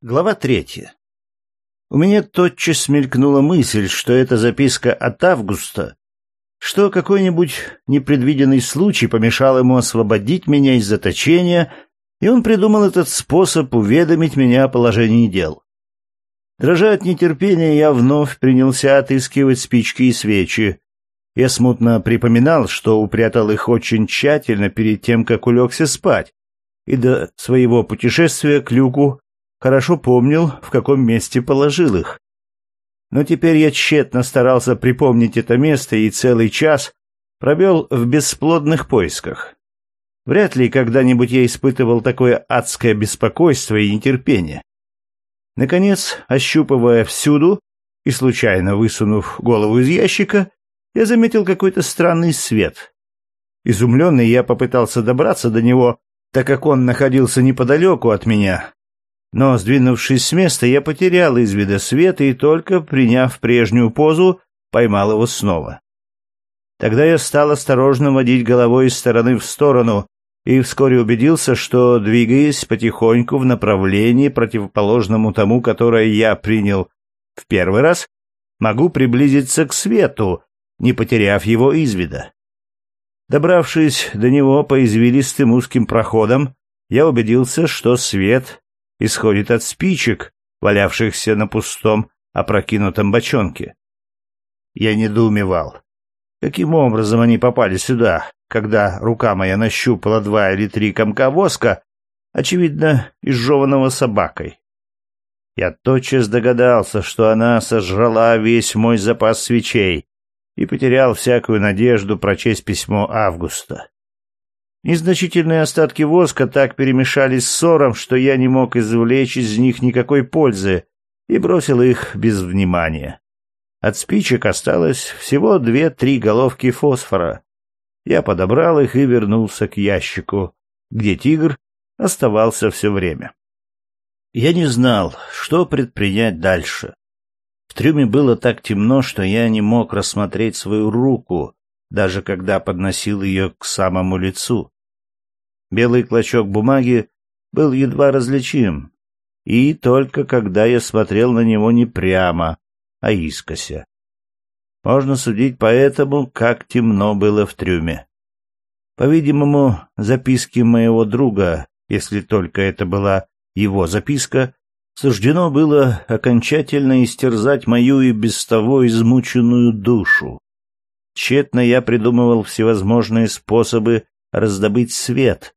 Глава третья. У меня тотчас мелькнула мысль, что это записка от Августа, что какой-нибудь непредвиденный случай помешал ему освободить меня из заточения, и он придумал этот способ уведомить меня о положении дел. Дрожа от нетерпения, я вновь принялся отыскивать спички и свечи. Я смутно припоминал, что упрятал их очень тщательно перед тем, как улегся спать, и до своего путешествия к люку хорошо помнил, в каком месте положил их. Но теперь я тщетно старался припомнить это место и целый час провел в бесплодных поисках. Вряд ли когда-нибудь я испытывал такое адское беспокойство и нетерпение. Наконец, ощупывая всюду и случайно высунув голову из ящика, я заметил какой-то странный свет. Изумленный я попытался добраться до него, так как он находился неподалеку от меня, но, сдвинувшись с места, я потерял из вида света и только, приняв прежнюю позу, поймал его снова. Тогда я стал осторожно водить головой из стороны в сторону и вскоре убедился, что, двигаясь потихоньку в направлении, противоположному тому, которое я принял в первый раз, могу приблизиться к свету, не потеряв его из вида. Добравшись до него по извилистым узким проходам, я убедился, что свет исходит от спичек, валявшихся на пустом, опрокинутом бочонке. Я недоумевал. Каким образом они попали сюда, когда рука моя нащупала два или три комка воска, очевидно, изжеванного собакой? Я тотчас догадался, что она сожрала весь мой запас свечей и потерял всякую надежду прочесть письмо Августа. Незначительные остатки воска так перемешались с ссором, что я не мог извлечь из них никакой пользы и бросил их без внимания. От спичек осталось всего две-три головки фосфора. Я подобрал их и вернулся к ящику, где тигр оставался все время. Я не знал, что предпринять дальше. В трюме было так темно, что я не мог рассмотреть свою руку, даже когда подносил ее к самому лицу. Белый клочок бумаги был едва различим, и только когда я смотрел на него не прямо, а искося. Можно судить по этому, как темно было в трюме. По-видимому, записки моего друга, если только это была его записка, суждено было окончательно истерзать мою и без того измученную душу. Тщетно я придумывал всевозможные способы раздобыть свет,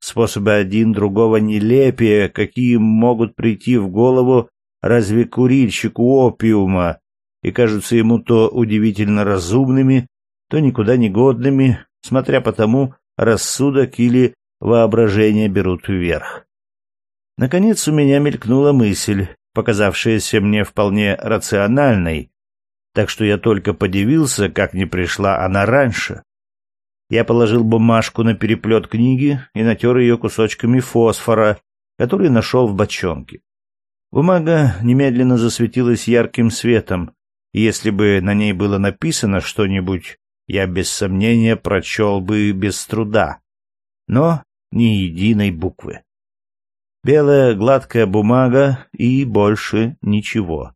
способы один другого нелепее, какие могут прийти в голову разве курильщику опиума, и кажутся ему то удивительно разумными, то никуда не годными, смотря по тому, рассудок или воображение берут вверх. Наконец у меня мелькнула мысль, показавшаяся мне вполне рациональной, так что я только подивился, как не пришла она раньше. Я положил бумажку на переплет книги и натер ее кусочками фосфора, который нашел в бочонке. Бумага немедленно засветилась ярким светом, и если бы на ней было написано что-нибудь, я без сомнения прочел бы без труда. Но ни единой буквы. Белая гладкая бумага и больше ничего.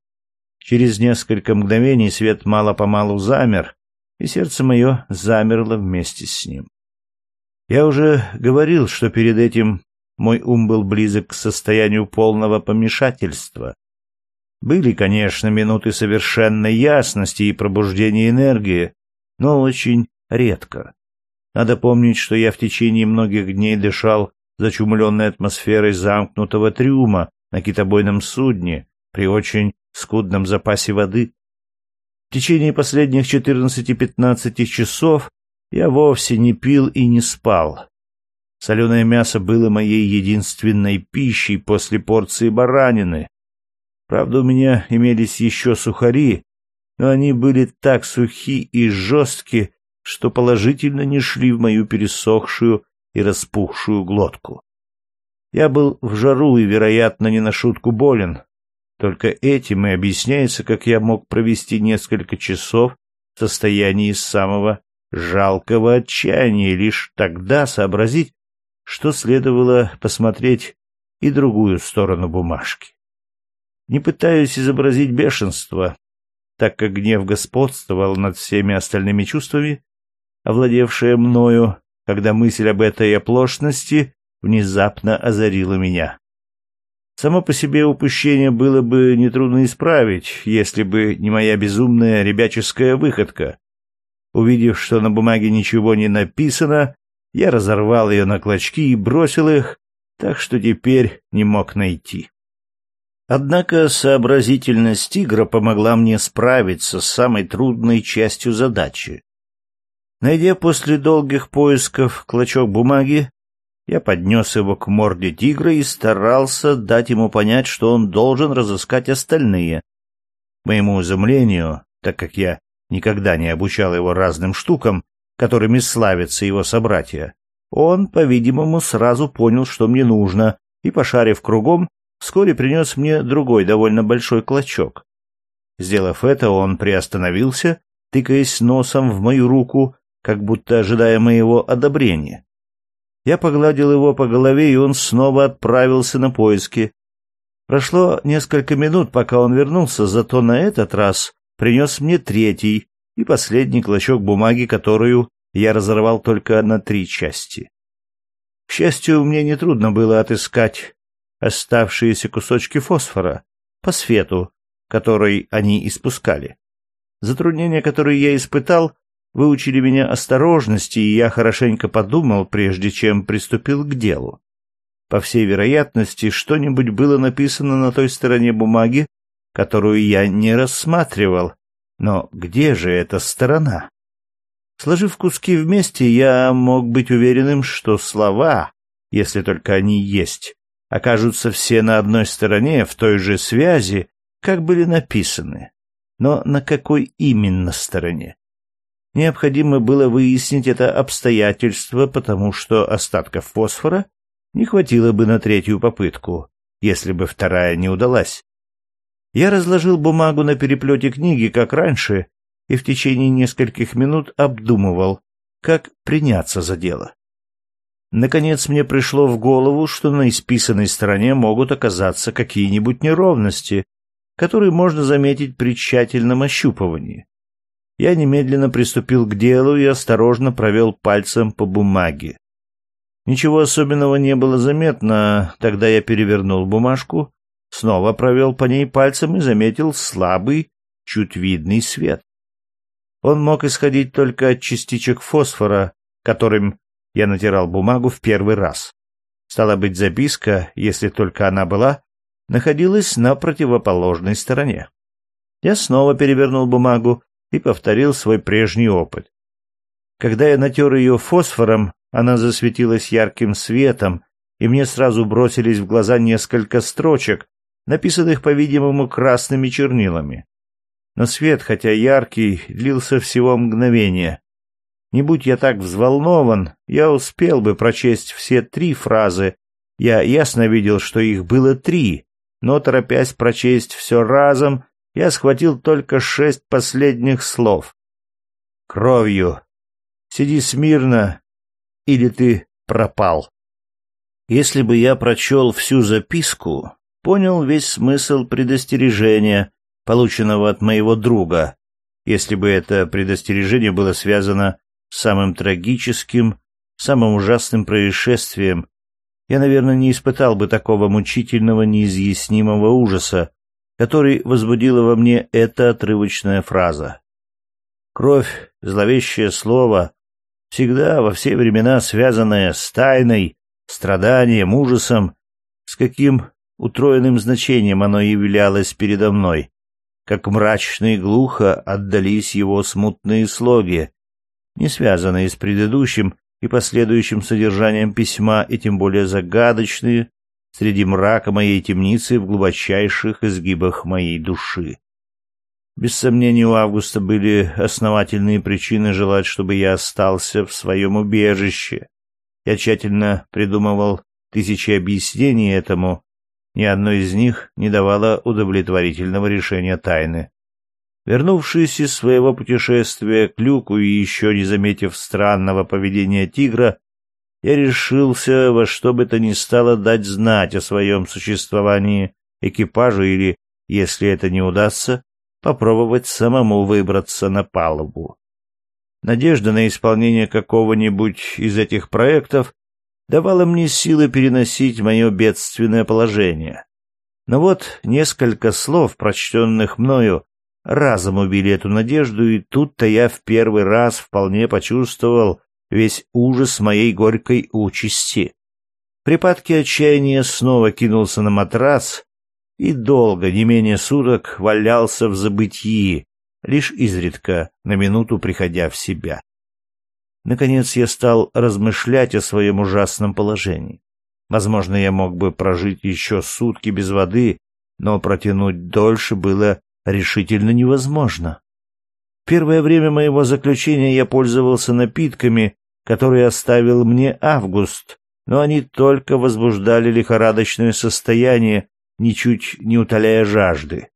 Через несколько мгновений свет мало-помалу замер, и сердце мое замерло вместе с ним. Я уже говорил, что перед этим мой ум был близок к состоянию полного помешательства. Были, конечно, минуты совершенной ясности и пробуждения энергии, но очень редко. Надо помнить, что я в течение многих дней дышал зачумленной атмосферой замкнутого трюма на китобойном судне при очень скудном запасе воды. В течение последних 14-15 часов я вовсе не пил и не спал. Соленое мясо было моей единственной пищей после порции баранины. Правда, у меня имелись еще сухари, но они были так сухи и жесткие, что положительно не шли в мою пересохшую и распухшую глотку. Я был в жару и, вероятно, не на шутку болен, только этим и объясняется, как я мог провести несколько часов в состоянии самого жалкого отчаяния лишь тогда сообразить, что следовало посмотреть и другую сторону бумажки. Не пытаюсь изобразить бешенство, так как гнев господствовал над всеми остальными чувствами, овладевшие мною, когда мысль об этой оплошности внезапно озарила меня. Само по себе упущение было бы нетрудно исправить, если бы не моя безумная ребяческая выходка. Увидев, что на бумаге ничего не написано, я разорвал ее на клочки и бросил их, так что теперь не мог найти. Однако сообразительность тигра помогла мне справиться с самой трудной частью задачи. Найдя после долгих поисков клочок бумаги, я поднес его к морде тигра и старался дать ему понять, что он должен разыскать остальные. моему изумлению, так как я никогда не обучал его разным штукам, которыми славятся его собратья, он, по-видимому, сразу понял, что мне нужно, и, пошарив кругом, вскоре принес мне другой довольно большой клочок. Сделав это, он приостановился, тыкаясь носом в мою руку, как будто ожидая моего одобрения. Я погладил его по голове, и он снова отправился на поиски. Прошло несколько минут, пока он вернулся, зато на этот раз принес мне третий и последний клочок бумаги, которую я разорвал только на три части. К счастью, мне нетрудно было отыскать оставшиеся кусочки фосфора по свету, который они испускали. Затруднения, которые я испытал, выучили меня осторожности, и я хорошенько подумал, прежде чем приступил к делу. По всей вероятности, что-нибудь было написано на той стороне бумаги, которую я не рассматривал. Но где же эта сторона? Сложив куски вместе, я мог быть уверенным, что слова, если только они есть, окажутся все на одной стороне, в той же связи, как были написаны. Но на какой именно стороне? Необходимо было выяснить это обстоятельство, потому что остатков фосфора не хватило бы на третью попытку, если бы вторая не удалась. Я разложил бумагу на переплете книги, как раньше, и в течение нескольких минут обдумывал, как приняться за дело. Наконец мне пришло в голову, что на исписанной стороне могут оказаться какие-нибудь неровности, которые можно заметить при тщательном ощупывании. Я немедленно приступил к делу и осторожно провел пальцем по бумаге. Ничего особенного не было заметно, тогда я перевернул бумажку, снова провел по ней пальцем и заметил слабый, чуть видный свет. Он мог исходить только от частичек фосфора, которым я натирал бумагу в первый раз. Стала быть, записка, если только она была, находилась на противоположной стороне. Я снова перевернул бумагу и повторил свой прежний опыт. Когда я натер ее фосфором, она засветилась ярким светом, и мне сразу бросились в глаза несколько строчек, написанных, по-видимому, красными чернилами. Но свет, хотя яркий, длился всего мгновение. Не будь я так взволнован, я успел бы прочесть все три фразы. Я ясно видел, что их было три, но, торопясь прочесть все разом, я схватил только шесть последних слов. Кровью. Сиди смирно, или ты пропал. Если бы я прочел всю записку, понял весь смысл предостережения, полученного от моего друга, если бы это предостережение было связано с самым трагическим, самым ужасным происшествием, я, наверное, не испытал бы такого мучительного, неизъяснимого ужаса, который возбудила во мне эта отрывочная фраза. Кровь, зловещее слово, всегда во все времена связанное с тайной, страданием, ужасом, с каким утроенным значением оно являлось передо мной, как мрачно и глухо отдались его смутные слоги, не связанные с предыдущим и последующим содержанием письма, и тем более загадочные среди мрака моей темницы в глубочайших изгибах моей души. Без сомнения, у Августа были основательные причины желать, чтобы я остался в своем убежище. Я тщательно придумывал тысячи объяснений этому, ни одно из них не давало удовлетворительного решения тайны. Вернувшись из своего путешествия к люку и еще не заметив странного поведения тигра, я решился во что бы то ни стало дать знать о своем существовании экипажу или, если это не удастся, попробовать самому выбраться на палубу. Надежда на исполнение какого-нибудь из этих проектов давала мне силы переносить мое бедственное положение. Но вот несколько слов, прочтенных мною, разом убили эту надежду, и тут-то я в первый раз вполне почувствовал весь ужас моей горькой участи. В припадке отчаяния снова кинулся на матрас и долго, не менее суток, валялся в забытии, лишь изредка, на минуту приходя в себя. Наконец я стал размышлять о своем ужасном положении. Возможно, я мог бы прожить еще сутки без воды, но протянуть дольше было решительно невозможно. Первое время моего заключения я пользовался напитками, которые оставил мне Август, но они только возбуждали лихорадочное состояние, ничуть не утоляя жажды.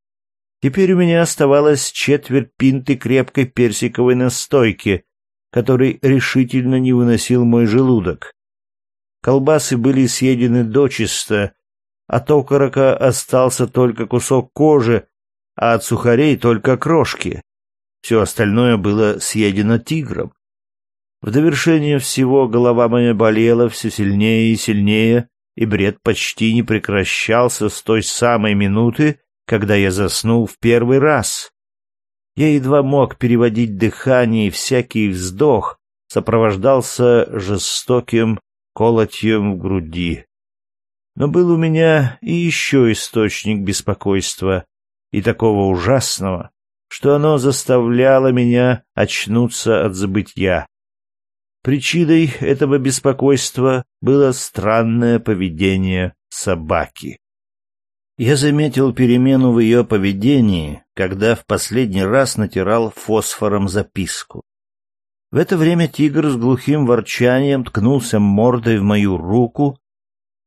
Теперь у меня оставалось четверть пинты крепкой персиковой настойки, который решительно не выносил мой желудок. Колбасы были съедены дочисто, от окорока остался только кусок кожи, а от сухарей только крошки. Все остальное было съедено тигром. В довершение всего голова моя болела все сильнее и сильнее, и бред почти не прекращался с той самой минуты, когда я заснул в первый раз. Я едва мог переводить дыхание, и всякий вздох сопровождался жестоким колотьем в груди. Но был у меня и еще источник беспокойства, и такого ужасного, что оно заставляло меня очнуться от забытья. Причиной этого беспокойства было странное поведение собаки. Я заметил перемену в ее поведении, когда в последний раз натирал фосфором записку. В это время тигр с глухим ворчанием ткнулся мордой в мою руку,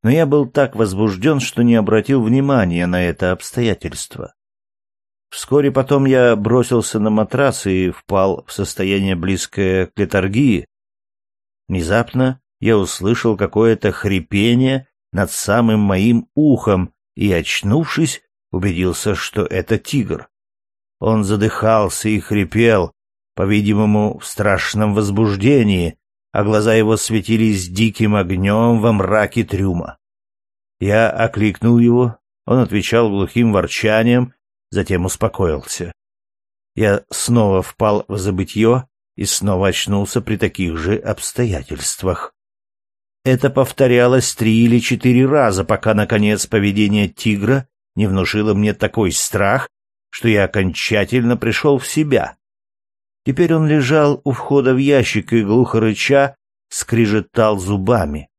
но я был так возбужден, что не обратил внимания на это обстоятельство. Вскоре потом я бросился на матрас и впал в состояние близкое к летаргии, Внезапно я услышал какое-то хрипение над самым моим ухом и, очнувшись, убедился, что это тигр. Он задыхался и хрипел, по-видимому, в страшном возбуждении, а глаза его светились диким огнем во мраке трюма. Я окликнул его, он отвечал глухим ворчанием, затем успокоился. Я снова впал в забытье и снова очнулся при таких же обстоятельствах. Это повторялось три или четыре раза, пока, наконец, поведение тигра не внушило мне такой страх, что я окончательно пришел в себя. Теперь он лежал у входа в ящик и, глухо рыча, скрижетал зубами.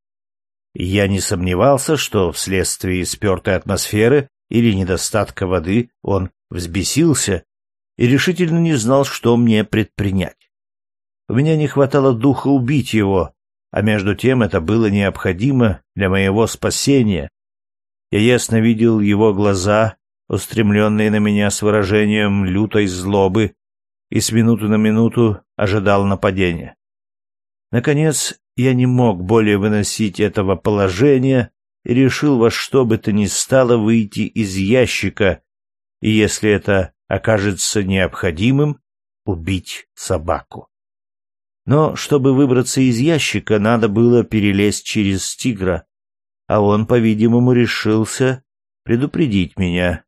Я не сомневался, что вследствие спертой атмосферы или недостатка воды он взбесился и решительно не знал, что мне предпринять. Меня не хватало духа убить его, а между тем это было необходимо для моего спасения. Я ясно видел его глаза, устремленные на меня с выражением лютой злобы, и с минуты на минуту ожидал нападения. Наконец, я не мог более выносить этого положения и решил во что бы то ни стало выйти из ящика, и если это окажется необходимым, убить собаку. Но чтобы выбраться из ящика, надо было перелезть через тигра, а он, по-видимому, решился предупредить меня.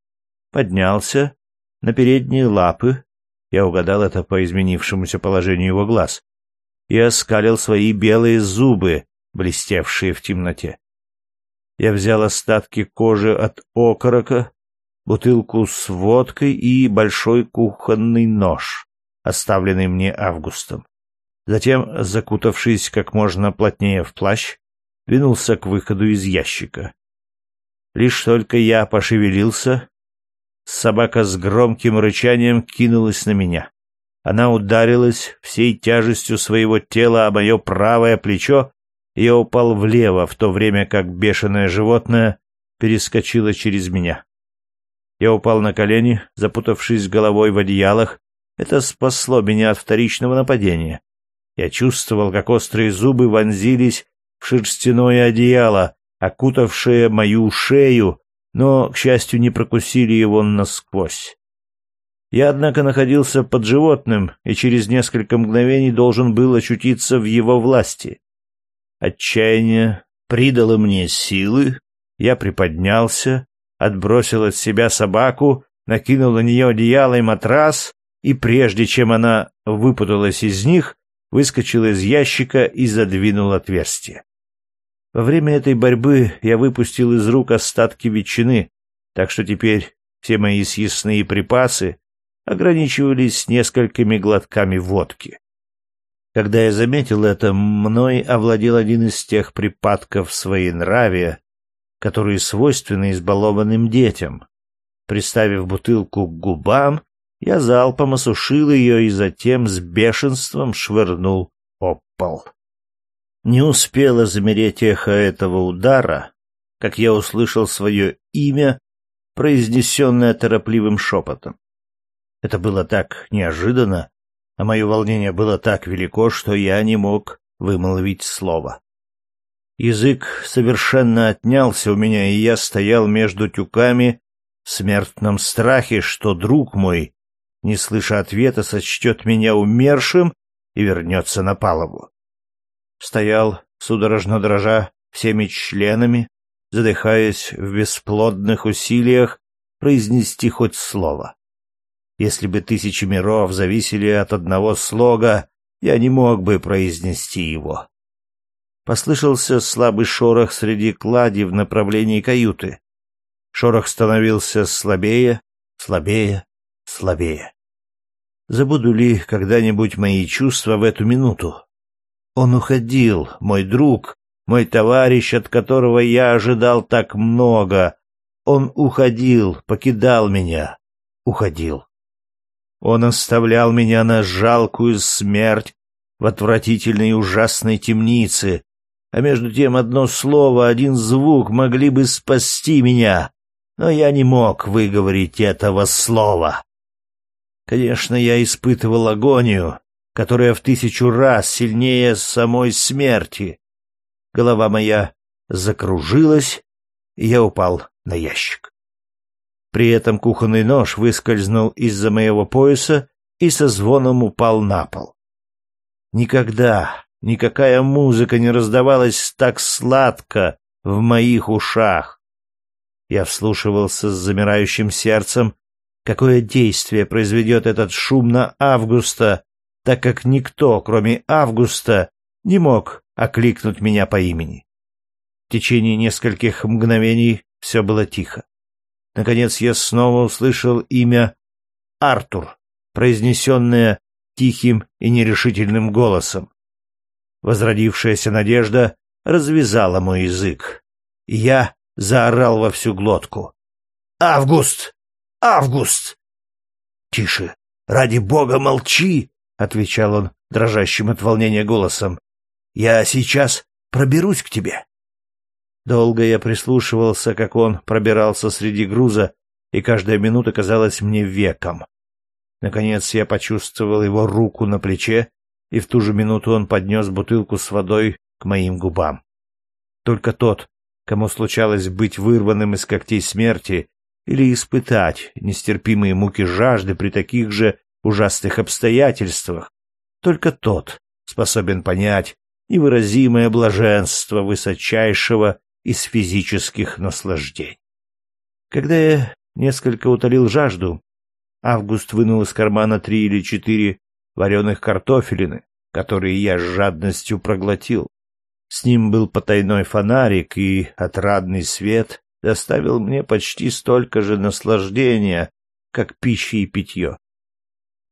Поднялся на передние лапы, я угадал это по изменившемуся положению его глаз, и оскалил свои белые зубы, блестевшие в темноте. Я взял остатки кожи от окорока, бутылку с водкой и большой кухонный нож, оставленный мне Августом. Затем, закутавшись как можно плотнее в плащ, двинулся к выходу из ящика. Лишь только я пошевелился, собака с громким рычанием кинулась на меня. Она ударилась всей тяжестью своего тела о мое правое плечо, и я упал влево, в то время как бешеное животное перескочило через меня. Я упал на колени, запутавшись головой в одеялах. Это спасло меня от вторичного нападения. Я чувствовал, как острые зубы вонзились в шерстяное одеяло, окутавшее мою шею, но, к счастью, не прокусили его насквозь. Я, однако, находился под животным и через несколько мгновений должен был очутиться в его власти. Отчаяние придало мне силы, я приподнялся, отбросил от себя собаку, накинул на нее одеяло и матрас, и прежде чем она выпуталась из них, выскочил из ящика и задвинул отверстие. Во время этой борьбы я выпустил из рук остатки ветчины, так что теперь все мои съестные припасы ограничивались несколькими глотками водки. Когда я заметил это, мной овладел один из тех припадков своенравия, которые свойственны избалованным детям. Приставив бутылку к губам, я залпом осушил ее и затем с бешенством швырнул об пол. Не успело замереть эхо этого удара, как я услышал свое имя, произнесенное торопливым шепотом. Это было так неожиданно, а мое волнение было так велико, что я не мог вымолвить слова. Язык совершенно отнялся у меня, и я стоял между тюками в смертном страхе, что друг мой не слыша ответа, сочтет меня умершим и вернется на палубу. Стоял, судорожно дрожа всеми членами, задыхаясь в бесплодных усилиях произнести хоть слово. Если бы тысячи миров зависели от одного слога, я не мог бы произнести его. Послышался слабый шорох среди клади в направлении каюты. Шорох становился слабее, слабее, слабее. Забуду ли когда-нибудь мои чувства в эту минуту? Он уходил, мой друг, мой товарищ, от которого я ожидал так много. Он уходил, покидал меня, уходил. Он оставлял меня на жалкую смерть в отвратительной и ужасной темнице, а между тем одно слово, один звук могли бы спасти меня, но я не мог выговорить этого слова. Конечно, я испытывал агонию, которая в тысячу раз сильнее самой смерти. Голова моя закружилась, и я упал на ящик. При этом кухонный нож выскользнул из-за моего пояса и со звоном упал на пол. Никогда никакая музыка не раздавалась так сладко в моих ушах. Я вслушивался с замирающим сердцем какое действие произведет этот шум на Августа, так как никто, кроме Августа, не мог окликнуть меня по имени. В течение нескольких мгновений все было тихо. Наконец я снова услышал имя Артур, произнесенное тихим и нерешительным голосом. Возродившаяся надежда развязала мой язык, и я заорал во всю глотку. «Август! Август!» «Тише! Ради бога, молчи!» — отвечал он дрожащим от волнения голосом. «Я сейчас проберусь к тебе». Долго я прислушивался, как он пробирался среди груза, и каждая минута казалась мне веком. Наконец я почувствовал его руку на плече, и в ту же минуту он поднес бутылку с водой к моим губам. Только тот, кому случалось быть вырванным из когтей смерти, или испытать нестерпимые муки жажды при таких же ужасных обстоятельствах. Только тот способен понять невыразимое блаженство высочайшего из физических наслаждений. Когда я несколько утолил жажду, Август вынул из кармана три или четыре вареных картофелины, которые я с жадностью проглотил. С ним был потайной фонарик и отрадный свет, доставил мне почти столько же наслаждения, как пища и питье.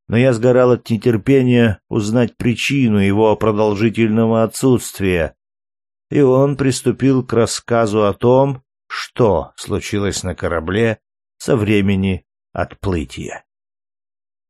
Но я сгорал от нетерпения узнать причину его продолжительного отсутствия, и он приступил к рассказу о том, что случилось на корабле со времени отплытия.